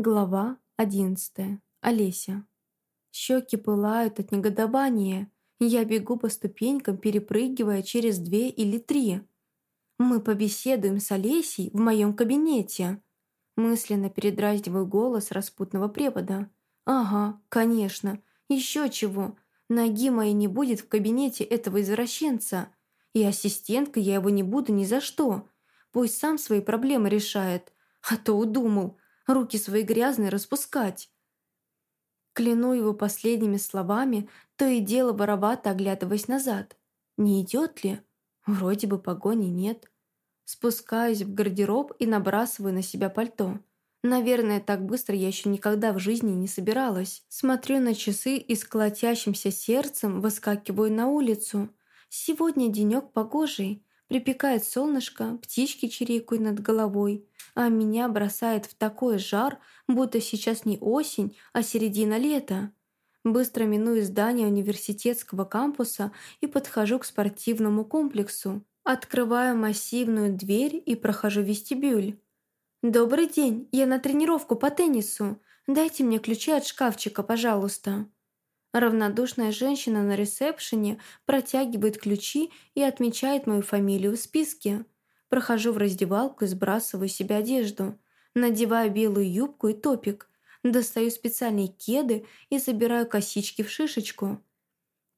Глава одиннадцатая. Олеся. Щеки пылают от негодования. Я бегу по ступенькам, перепрыгивая через две или три. Мы побеседуем с Олесей в моем кабинете. Мысленно передразниваю голос распутного препода. Ага, конечно. Еще чего. Ноги моей не будет в кабинете этого извращенца. И ассистенткой я его не буду ни за что. Пусть сам свои проблемы решает. А то удумал – руки свои грязные распускать. Кляну его последними словами, то и дело воровато оглядываясь назад. Не идет ли? Вроде бы погони нет. Спускаюсь в гардероб и набрасываю на себя пальто. Наверное, так быстро я еще никогда в жизни не собиралась. Смотрю на часы и с колотящимся сердцем выскакиваю на улицу. Сегодня денек погожий. Припекает солнышко, птички чирикают над головой а меня бросает в такой жар, будто сейчас не осень, а середина лета. Быстро миную здание университетского кампуса и подхожу к спортивному комплексу. Открываю массивную дверь и прохожу вестибюль. «Добрый день, я на тренировку по теннису. Дайте мне ключи от шкафчика, пожалуйста». Равнодушная женщина на ресепшене протягивает ключи и отмечает мою фамилию в списке. Прохожу в раздевалку и сбрасываю себе одежду. Надеваю белую юбку и топик. Достаю специальные кеды и забираю косички в шишечку.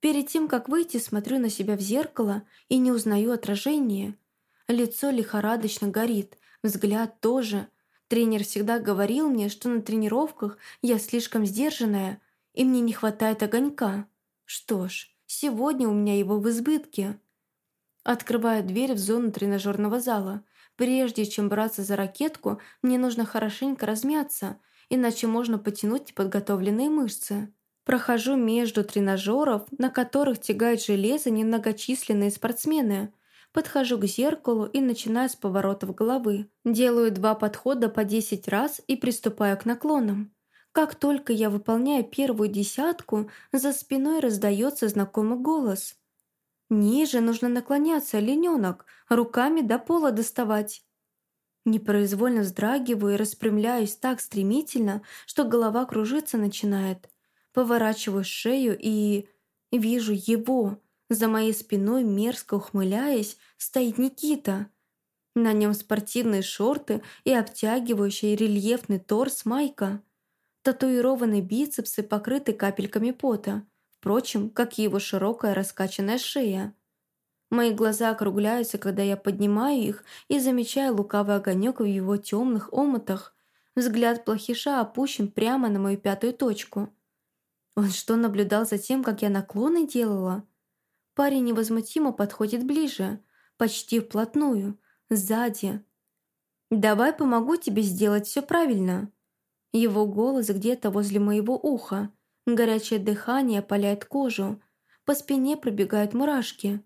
Перед тем, как выйти, смотрю на себя в зеркало и не узнаю отражение. Лицо лихорадочно горит, взгляд тоже. Тренер всегда говорил мне, что на тренировках я слишком сдержанная, и мне не хватает огонька. Что ж, сегодня у меня его в избытке. Открываю дверь в зону тренажерного зала. Прежде чем браться за ракетку, мне нужно хорошенько размяться, иначе можно потянуть подготовленные мышцы. Прохожу между тренажеров, на которых тягают железо немногочисленные спортсмены. Подхожу к зеркалу и начинаю с поворотов головы. Делаю два подхода по 10 раз и приступаю к наклонам. Как только я выполняю первую десятку, за спиной раздается знакомый голос – Ниже нужно наклоняться, олененок, руками до пола доставать. Непроизвольно вздрагиваю и распрямляюсь так стремительно, что голова кружиться начинает. Поворачиваю шею и... вижу его. За моей спиной, мерзко ухмыляясь, стоит Никита. На нем спортивные шорты и обтягивающий рельефный торс майка. Татуированные бицепсы покрыты капельками пота. Впрочем, как и его широкая раскачанная шея. Мои глаза округляются, когда я поднимаю их и замечаю лукавый огонек в его темных омутах. Взгляд плохиша опущен прямо на мою пятую точку. Он что, наблюдал за тем, как я наклоны делала? Парень невозмутимо подходит ближе, почти вплотную, сзади. «Давай помогу тебе сделать все правильно». Его голос где-то возле моего уха – Горячее дыхание опаляет кожу. По спине пробегают мурашки.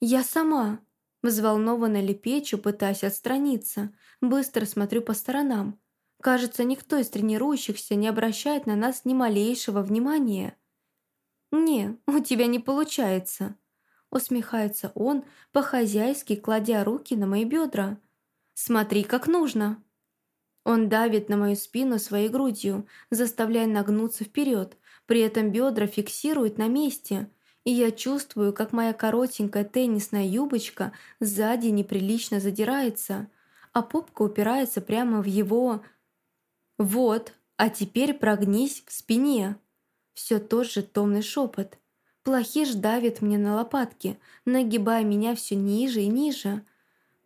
«Я сама!» Взволнованно лепечу, пытаясь отстраниться. Быстро смотрю по сторонам. Кажется, никто из тренирующихся не обращает на нас ни малейшего внимания. «Не, у тебя не получается», — усмехается он, по-хозяйски кладя руки на мои бедра. «Смотри, как нужно». Он давит на мою спину своей грудью, заставляя нагнуться вперед, при этом бедра фиксирует на месте, и я чувствую, как моя коротенькая теннисная юбочка сзади неприлично задирается, а попка упирается прямо в его... «Вот, а теперь прогнись в спине!» Все тот же томный шепот. Плохиш давит мне на лопатки, нагибая меня все ниже и ниже,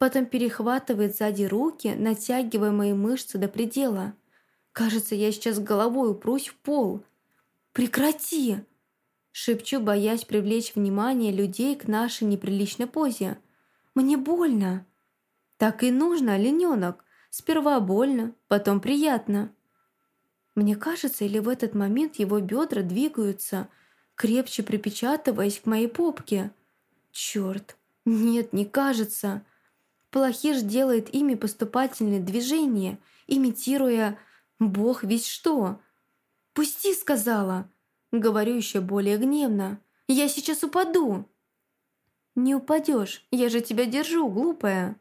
Потом перехватывает сзади руки, натягивая мои мышцы до предела. Кажется, я сейчас головой упрусь в пол. «Прекрати!» Шепчу, боясь привлечь внимание людей к нашей неприличной позе. «Мне больно!» «Так и нужно, олененок. Сперва больно, потом приятно». Мне кажется, или в этот момент его бедра двигаются, крепче припечатываясь к моей попке. Черт, нет, не кажется. Плохиш делает ими поступательные движения, имитируя «бог ведь что». «Пусти», — сказала. Говорю еще более гневно. «Я сейчас упаду». «Не упадешь, я же тебя держу, глупая».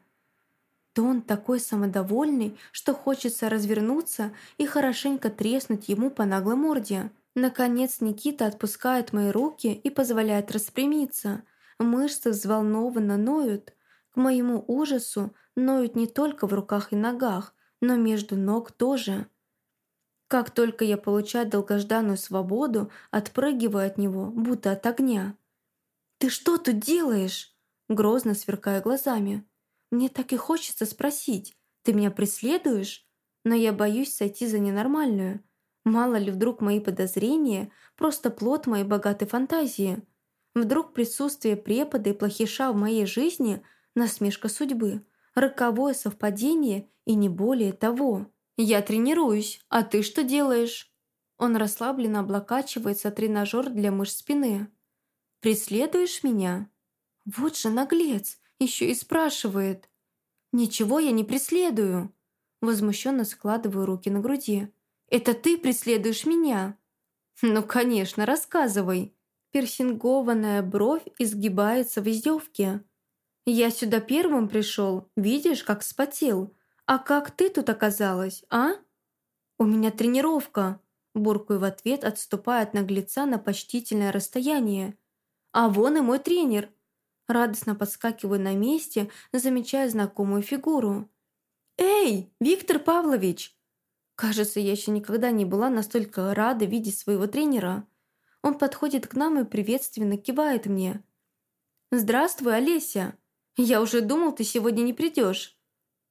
то он такой самодовольный, что хочется развернуться и хорошенько треснуть ему по наглой морде. Наконец Никита отпускает мои руки и позволяет распрямиться. Мышцы взволнованно ноют. К моему ужасу ноют не только в руках и ногах, но между ног тоже. Как только я получаю долгожданную свободу, отпрыгиваю от него, будто от огня. «Ты что тут делаешь?» Грозно сверкая глазами. «Мне так и хочется спросить, ты меня преследуешь?» Но я боюсь сойти за ненормальную. Мало ли вдруг мои подозрения – просто плод моей богатой фантазии. Вдруг присутствие препода и плохиша в моей жизни – насмешка судьбы, роковое совпадение и не более того. «Я тренируюсь, а ты что делаешь?» Он расслабленно облокачивается тренажер для мышц спины. «Преследуешь меня?» «Вот же наглец, еще и спрашивает». «Ничего я не преследую». Возмущенно складываю руки на груди. «Это ты преследуешь меня?» «Ну, конечно, рассказывай». Персингованная бровь изгибается в издевке. «Я сюда первым пришел, видишь, как вспотел. А как ты тут оказалась, а?» «У меня тренировка», буркую в ответ, отступая от наглеца на почтительное расстояние. «А вон и мой тренер». Радостно подскакиваю на месте, замечая знакомую фигуру. «Эй, Виктор Павлович!» Кажется, я еще никогда не была настолько рада видеть своего тренера. Он подходит к нам и приветственно кивает мне. «Здравствуй, Олеся! Я уже думал, ты сегодня не придешь.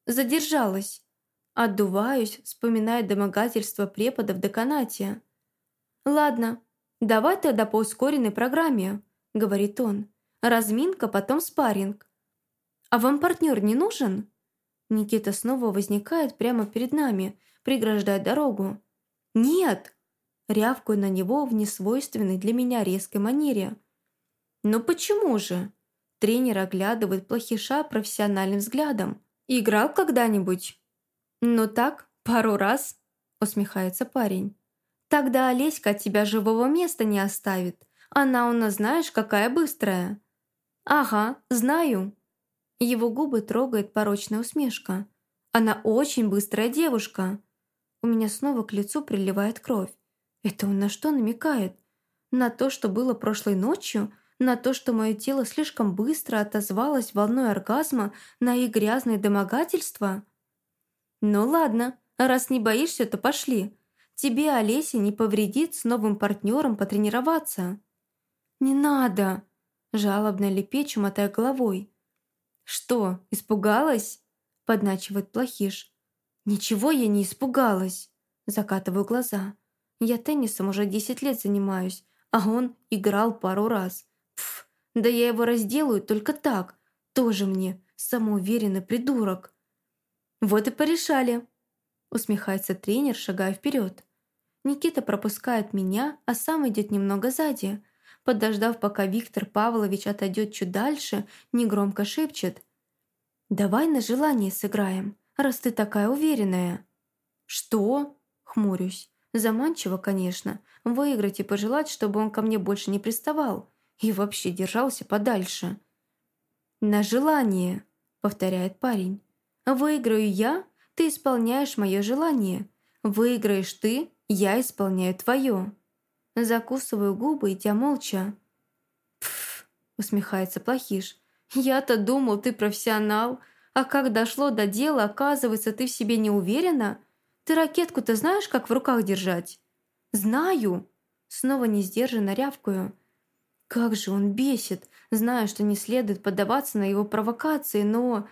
Задержалась». Отдуваюсь, вспоминая домогательство препода в деканате. «Ладно, давай тогда по ускоренной программе», — говорит он. «Разминка, потом спарринг». «А вам партнер не нужен?» Никита снова возникает прямо перед нами, преграждает дорогу. «Нет!» Рявкаю на него в несвойственной для меня резкой манере. «Ну почему же?» Тренер оглядывает плохиша профессиональным взглядом. «Играл когда-нибудь?» «Ну так, пару раз», усмехается парень. «Тогда Олеська от тебя живого места не оставит. Она у нас знаешь, какая быстрая». «Ага, знаю». Его губы трогает порочная усмешка. «Она очень быстрая девушка». У меня снова к лицу приливает кровь. Это он на что намекает? На то, что было прошлой ночью? На то, что мое тело слишком быстро отозвалось волной оргазма на их грязные домогательства? Ну ладно, раз не боишься, то пошли. Тебе, Олеся, не повредит с новым партнером потренироваться. Не надо, жалобно лепечу, мотая головой. Что, испугалась? Подначивает плохиш. «Ничего я не испугалась!» Закатываю глаза. «Я теннисом уже 10 лет занимаюсь, а он играл пару раз. Да я его разделаю только так. Тоже мне самоуверенный придурок». «Вот и порешали!» Усмехается тренер, шагая вперед. Никита пропускает меня, а сам идет немного сзади. Подождав, пока Виктор Павлович отойдет чуть дальше, негромко шепчет. «Давай на желание сыграем раз ты такая уверенная». «Что?» — хмурюсь. Заманчиво, конечно, выиграть и пожелать, чтобы он ко мне больше не приставал и вообще держался подальше. «На желание», — повторяет парень. «Выиграю я, ты исполняешь мое желание. Выиграешь ты, я исполняю твое». Закусываю губы, идя молча. «Пф», — усмехается плохиш. «Я-то думал, ты профессионал, а как дошло до дела, оказывается, ты в себе не уверена? Ты ракетку-то знаешь, как в руках держать?» «Знаю!» Снова не сдержанно рявкаю. Как же он бесит, зная, что не следует поддаваться на его провокации, но...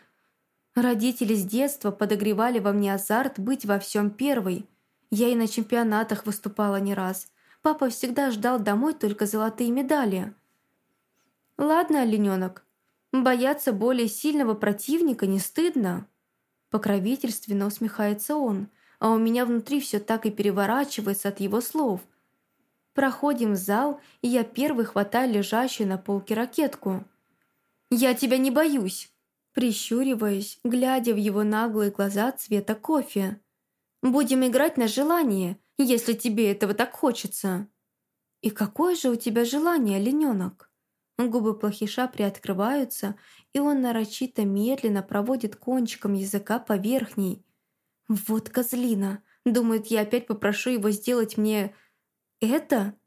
Родители с детства подогревали во мне азарт быть во всем первой. Я и на чемпионатах выступала не раз. Папа всегда ждал домой только золотые медали. «Ладно, олененок, Бояться более сильного противника не стыдно. Покровительственно усмехается он, а у меня внутри все так и переворачивается от его слов. Проходим в зал, и я первый хватаю лежащую на полке ракетку. «Я тебя не боюсь!» Прищуриваясь, глядя в его наглые глаза цвета кофе. «Будем играть на желание, если тебе этого так хочется». «И какое же у тебя желание, олененок?» Губы плохиша приоткрываются, и он нарочито медленно проводит кончиком языка по верхней. Вот козлина. Думает, я опять попрошу его сделать мне... это?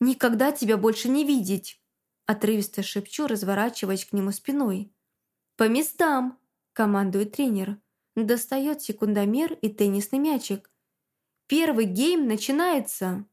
Никогда тебя больше не видеть. Отрывисто шепчу, разворачиваясь к нему спиной. «По местам!» – командует тренер. Достает секундомер и теннисный мячик. «Первый гейм начинается!»